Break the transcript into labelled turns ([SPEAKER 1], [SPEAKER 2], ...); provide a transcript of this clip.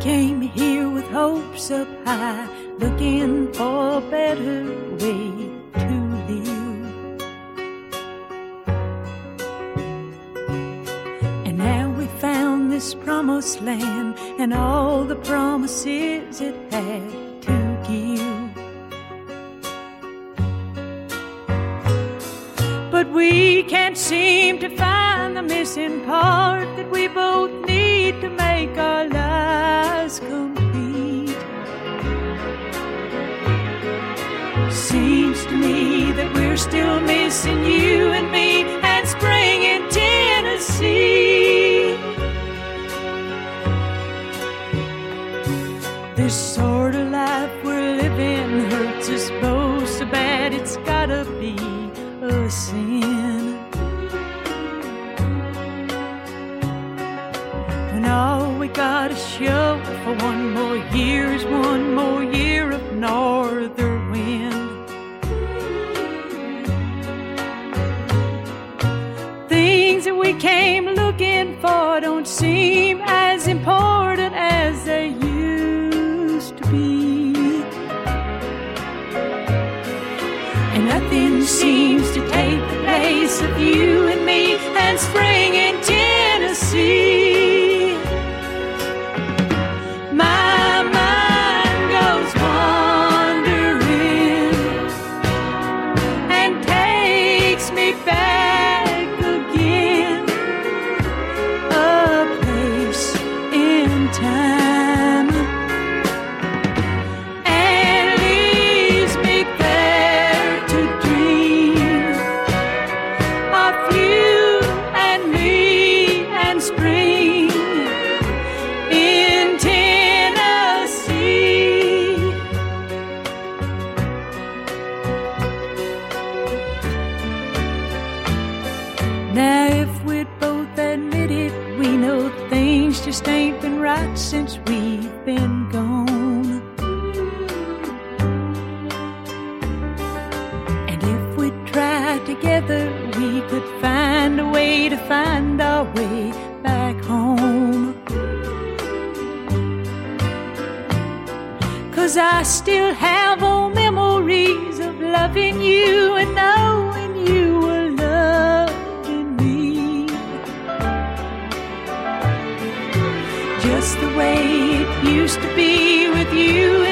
[SPEAKER 1] came here with hopes up high, looking for a better way to live. And now we found this promised land and all the promises it had to give. But we can't seem to find the missing part that we both need to make our lives Seems to me that we're still missing you and me and spring in Tennessee. This sort of life we're living hurts us both so bad it's gotta be a sin. When all we gotta show for one more year is one more year of northern we came looking for don't seem as important as they used to be. And nothing seems to take the place of you and me and spring in Tennessee. My mind goes wandering and takes me back things just ain't been right since we've been gone. And if we tried together, we could find a way to find our way back home. Cause I still have old memories of loving you the way it used to be with you.